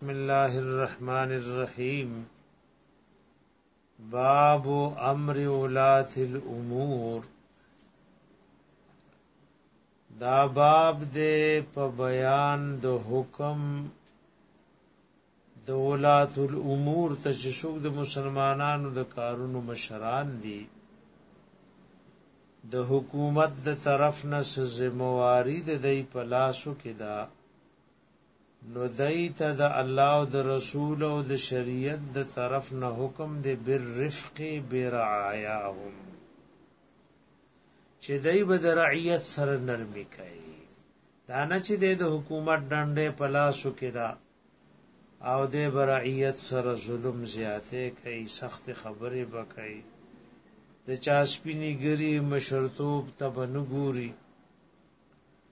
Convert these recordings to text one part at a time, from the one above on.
بسم الله الرحمن الرحیم باب امر اولات الامور دا باب دې په بیان د حکم د اولات الامور ته چې څوک د مسلمانانو د کارونو مشران دي د حکومت د طرف نه سزمواري د دی په لاسو کې ده نو دای ته د الله او د رسول او د شریعت د طرف نه حکم دی بر رفق برعایاهم چې دای به د رعیت سره نرمي کوي دا نه چې د حکومت ډنډې پلاسو کې دا او د برعیت سره ظلم زیاته کوي سخت خبره وکړي د چا سپینی ګری مشرتوب تبنګوري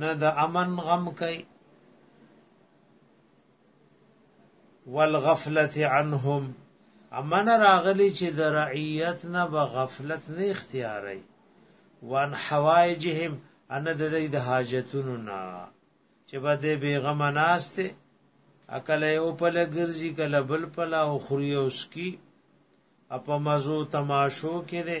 نه د امن غم کوي والغفلت عنهم امن راغلی چې د رعیت نه به غفلت نه اختیاري وان حوائجهم ان د دې د حاجتونو نه چې به دې بیغم ناشته اکل یو په لګرځي کله بل پلا او خوري اوس کی اپا مزو تماشو کې ده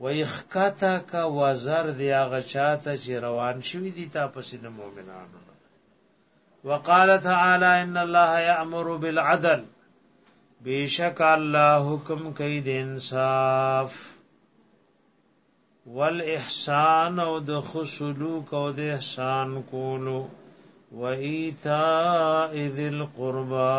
وای خکتا کا وزر دی هغه چاته چې روان شوی دی تا پسې د مؤمنانو وقال تعالی ان الله یامر بالعدل بیشک الله حکم کوي د انصاف والاحسان او د خسلوک او د احسان کولو و ایتاء ذی القربا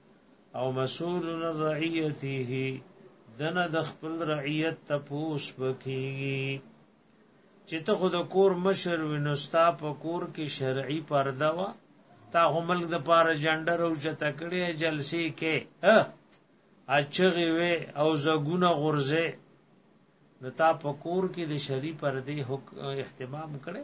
او مسول رعیته دنه د خپل رعیت تپوس بکیږي چې ته خود کور مشر وینستا په کور کې شرعي پرده وا تا خو ملک د پاره جندر او چته کړي جلسې کې ها اچغي وي او زګونه غرزه نو تا په کور کې د شری پردې حق اهتمام کړي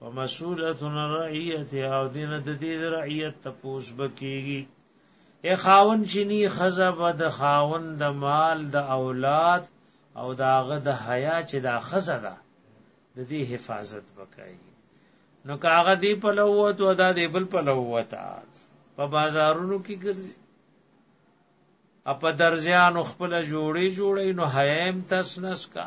ومسولتنا رعیت او دین د دې رعیت تپوس بکیږي ای خاون چینی خزب د خاون د مال د اولاد او داغه د حیا چې دا خزه ده د دې حفاظت وکړي نو کاغه دی په لوت و دا دی بل په لوت په بازارونو کې ګرځي اپ درځانو خپل جوړي جوړي نو حیم تسنس کا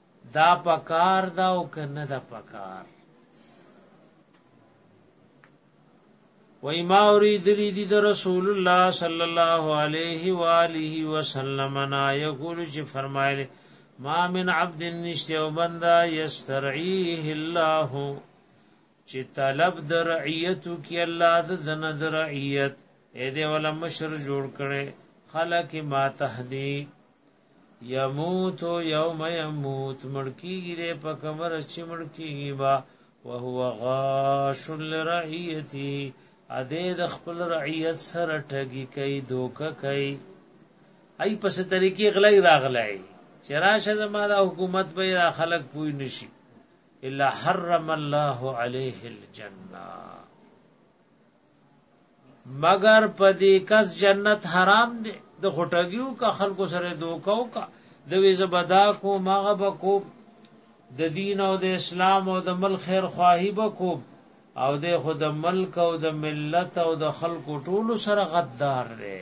دا پکار دا او که نه دا پکار وای ما اوریدلی دی د رسول الله صلی الله علیه و آله وسلم نا یقول چې فرمایلی ما من عبد نشته او بندا یسترعیه الله چې طلب د رعیت کی الله د دن د رعیت اې دې ولا مشر جوړ کړي خلق ما تهدی یموت یوم یموت مړکیږي دې په کمر چې مړکیږي با وهو غاش لرعیتی اده د خپل رعیت سره ټګي کوي دوکه کوي ای پس طریقې غلای راغلای چې راشه زما د حکومت به را خلق پوي نشي الا حرم الله عليه الجنه مگر په دې کس جنت حرام دی د خټګیو کا خلکو سره دوکاو کا د وی زبدا کو مغه بکو د دین او د اسلام او د مل خیر خواهی بکو او د خود ملک او د ملت او د خلکو ټولو سره غدار دی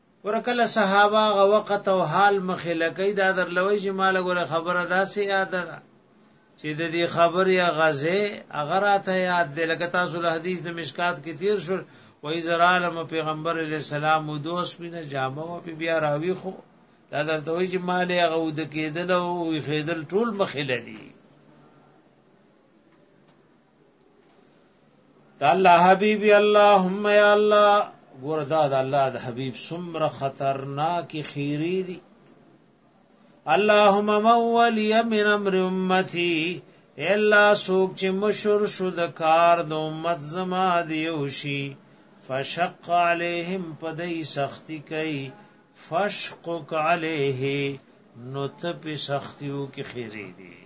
ګوره کله صحابه هغه وخت او حال مخې لکۍ دا درلوي چې مال ګوره خبره داسې یاد ده چې د دې خبرې غزه هغه راته یاد ده لکه تاسو له حدیث د مشکات کې تیر شو وای زرالم پیغمبر علی السلام او دوس مینه جامه او بیا راوي خو دا درته وای چې مال هغه ود کېدل او خېدل ټول مخې لدی دا الله حبیبی اللهم یا الله ګوردا دا الله د حبیب سمره خطرناک خیری دی اللهم مولی من امر امتی الا سوک چې مشر شو د کار د امت زما دیوشي فشق عليهم پدای سختی کوي فشقق عليه نو ته په سختیو کې خیری دی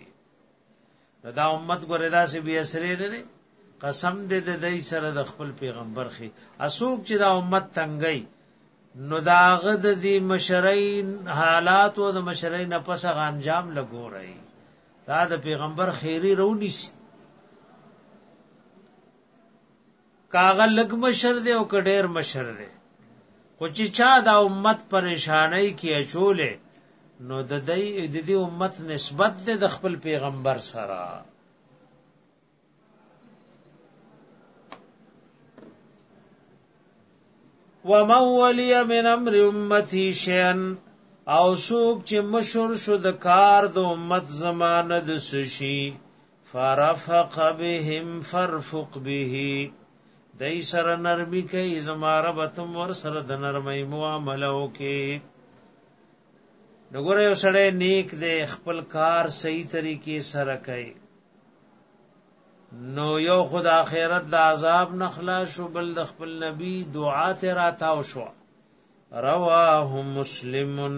نو دا امت ګوره دا سی بی اسری نه دی قسم دې د دای سره د خپل پیغمبر خي اسوک چې دا امت تنګي نو داغه د دې مشرین حالات او د مشرین نه پس غانجام لګورای دا د پیغمبر خیری رونی سي کاغه لګ مشر دی او کډیر مشر دی خو چې چا دا امت پریشانای کې اچولې نو د دې د دې امت نسبت ده د خپل پیغمبر سره ومن ولی من امر امتی شین او سوک چې مشور شو د کار د امت زمانه د سشي فرفق بهم فرفق به دای سره نرمی کوي زما رب تم ور سره د نرمۍ معاملو کې نګور یو سړی نیک دی خپل کار صحیح طریقې سره کوي نو یو خدا آخرت د عذاب نخلا شو بل د خپل نبی دعا ته راتاو شو رواه مسلمن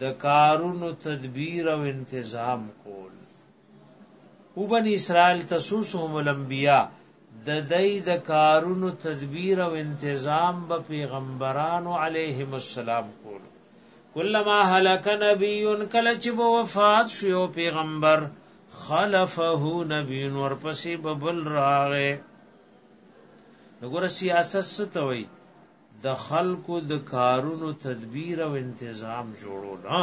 د کارونو تدبیر او انتظام کول او بنی اسرائیل تسوسهم الانبیاء د دای د کارونو تدبیر او انتظام به پیغمبرانو علیهم السلام کول کلمہ هلک نبی کله چې به وفات شو یو پیغمبر خلفه نبی نور پسې ببل راغه نګور سیاست ستوي د خلکو د کارونو تدبیر او انتظام جوړو نه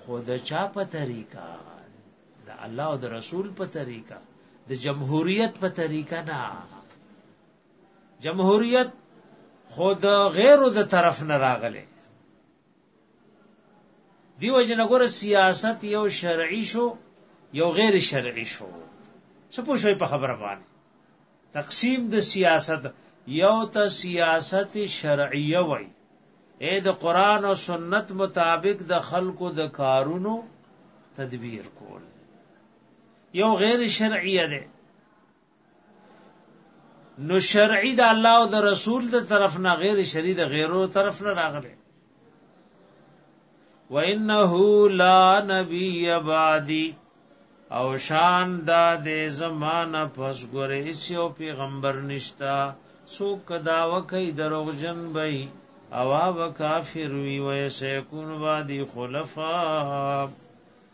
خو د چا په طریقه د الله او د رسول په طریقه د جمهوریت په طریقه نه جمهوریت خود غیرو د طرف نه راغله دیو جن ګور سیاست یو شرعي شو یو غیر شرعي شو څه پوښوي په خبره باندې تقسیم د سیاست یو ته سیاست شرعیه وای اې د قران او سنت مطابق د خلکو د کارونو تدبیر کول یو غیر شرعیه ده نو شرعي د الله او د رسول د طرف نه غیر شرعي د غیرو طرف نه راغلی وانه لا نبي بعدي او شان دا د زمانہ پس ګورې چې او پیغمبر نشتا سو کدا وکي دروغجن بې او وا کافر وي ويسيكون وادي خلفاء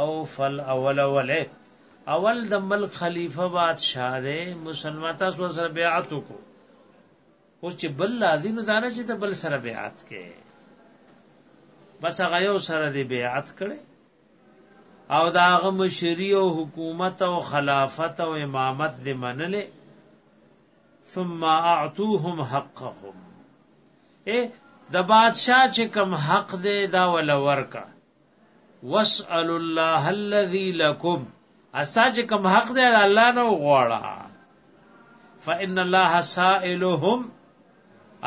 او فل اول اوله اول د ملک خلیفه بادشاہ دی مسلمان تاسو سره بیعت کو اوس چې بل لازم دانه چې ته بل سره بیعت کې بس هغه یو سره دی بیعت کړي او دا هغه مشری او حکومت او خلافت او امامت دی منلې ثم اعطوهم حقهم اے د بادشاہ چې کم حق دی دا ول ورکا واسألوا الله الذي لكم استاج کوم حق دی الله نه غواړه فإن الله سائلهم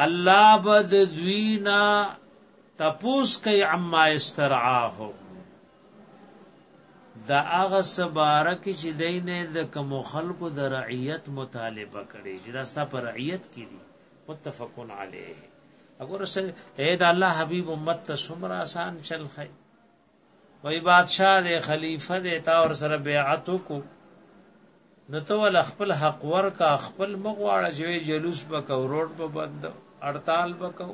الله بد دوینا تپوس کوي عما استرعاه دا هغه سبارک چې دینه د کوم خلکو د رعیت مطالبه کړي چې دا ستا پر رعیت کې دي متفق علیه اگر سر اے دا الله حبیب امت ته سمرا آسان چل خی وای بادشاہ دے خلیفہ دے تا اور سره بیعت کو نو ته ول خپل حق ورکا خپل مغواړه جوی جلوس بکاو روډ په بند اړتال بکاو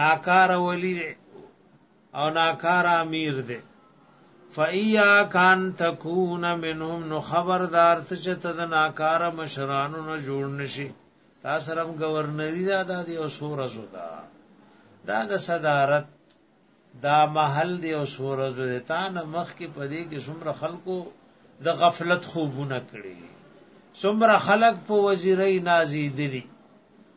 ناکار ولی دی او ناکار امیر دی فایا کان تکون منهم نو خبردار ته چې ته د ناکار مشرانو نه جوړ نشي تاسو رم گورنری دا د یو سوره زودا دا د صدارت دا محل دی او سوره زودا تا نه مخ کې پدې کې څومره خلکو د غفلت خوبونه کړی څومره خلک په وزیرۍ نازې دي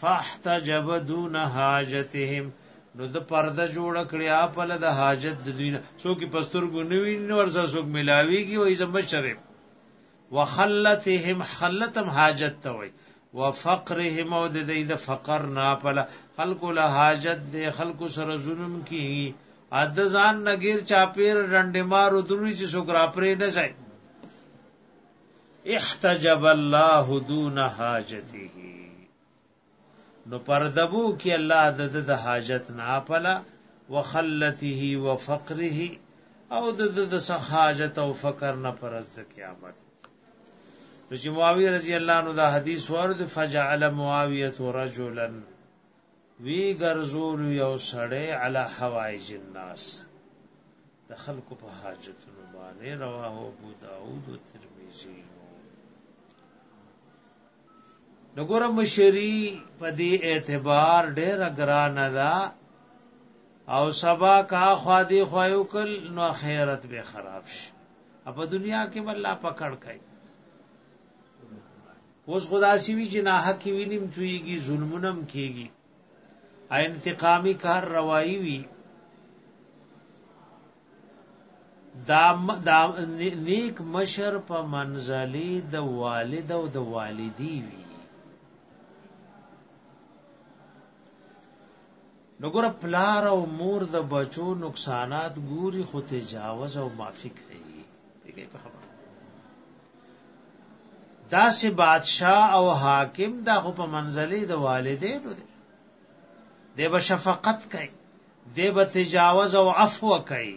فاحتجب دون حاجتهم نو د پرده جوړ کړی خپل د حاجت د دوی څوک پستر ګنوي نور سره څوک ملاويږي وای زم شرم وخلتهم خلتم حاجت ته وای وفقرهم او د دې د فقر نه پل خلق له حاجت د خلق سره ظلم کی اد ځان نګیر چاپیر ډنډمارو دروي چې څوک را پرې نه ځای احتجب الله دون حاجته نو پردبو کې الله د د حاجت نه پلا وخلته وفقره او د د حاجت او فقر نه پرز د قیامت چې معاویه رضی الله عنه دا حدیث ورد فجعل معاویه رجلا وی ګرځول یو سړی علی حوائج الناس د خلکو په حاجتونو باندې رواه ابو داود او ترمذی نګور مشری په دې اعتبار ډېر ګران ده او سبا کا خوا دی خو یو کل نو خیرت به خراب شي په دنیا کې بل لا پکړ کوي اوس خدا سی وی جنا حق وینم تویږي ظلمونم کیږي ا انتقامی کار روایی وی دا دا نیک مشر په منزلی د والد او د والدی وی نو ګوره پلار او مور د بچو نقصانات ګوري خو تجاوز او معافي کوي دغه په خبره دا سه بادشاہ او حاکم دا خو په منځلې د والدینو دی دی به شفقت کوي دی به تجاوز او عفو کوي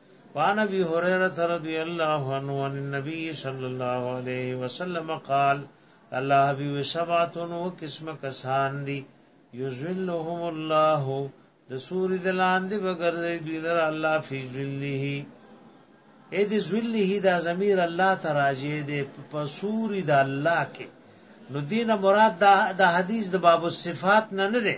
وعن ابي هريره رضي الله عنه عن النبي صلى الله عليه وسلم قال الله حبيب سبات و قسم کسان دي يذلهم الله د سوري د لاندې بغرزي دوی لر الله في ذله اې د ذله دا ضمير الله تراجه دي په سوري د الله کې نو دینه مراد دا د حدیث د باب الصفات نه نه ده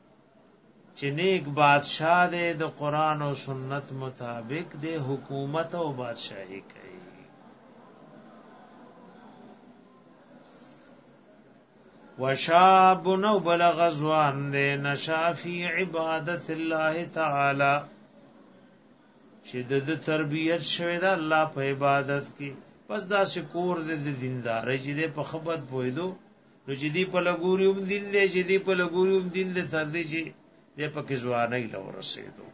چې نیک بادشاہ دې د قران او سنت مطابق د حکومت او بادشاہي کوي وشاب نو بلغ ځوان دې نشا فی عبادت الله تعالی چې د تربیت شوی د الله په عبادت کې پس دا سکور دې د دیندارۍ چې په خبرت پویدو نو چې دی په لګوري هم دین دی چې دی په لګوري هم دین دی تر دې چې د پکې ځواني لو رسیدو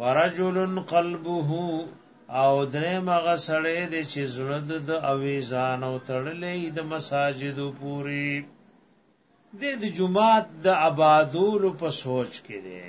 ورجل قلبه او درې مغه سړې د چې زړه د اویزان او تړلې د مساجد پوری د د جمعات د آبادولو په سوچ کې دی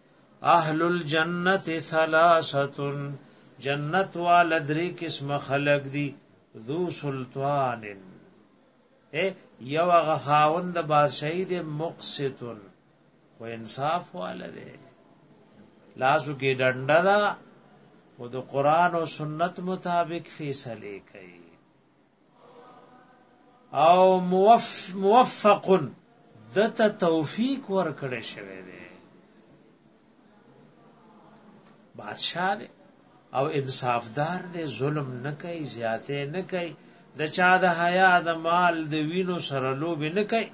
اهل الجنه ثلاثه جنت وال درې قسم خلق دي ذو سلطان اے یو هغه خاوند بادشاہي دي مقسطن خو انصاف والا دي لاسو کې ډنډه ده خود قران او سنت مطابق فیصله کوي او موفق دته توفیق ورکړې شوی دی بادشاہ دی او انصافدار دی ظلم نه کوي زیاته نه کوي د چا د حیا د مال د وینو سره لوب نه کوي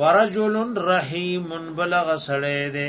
ورجل رحیم بلغ سړی دی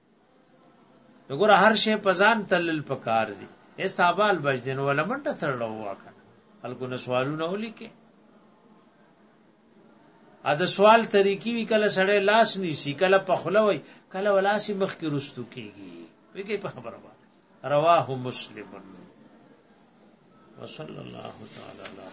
وګوره هر شی په ځان تلل پکار دي استابال بجدن ولا منډه تړلو واکه خلکو نه سوالونه ولیکي ا د سوال طریقې وی کله سړی لاس نیسی کله پخلوي کله ولاسي مخ کې رستو کیږي وګي په خبره رواه مسلم وصلی الله تعالی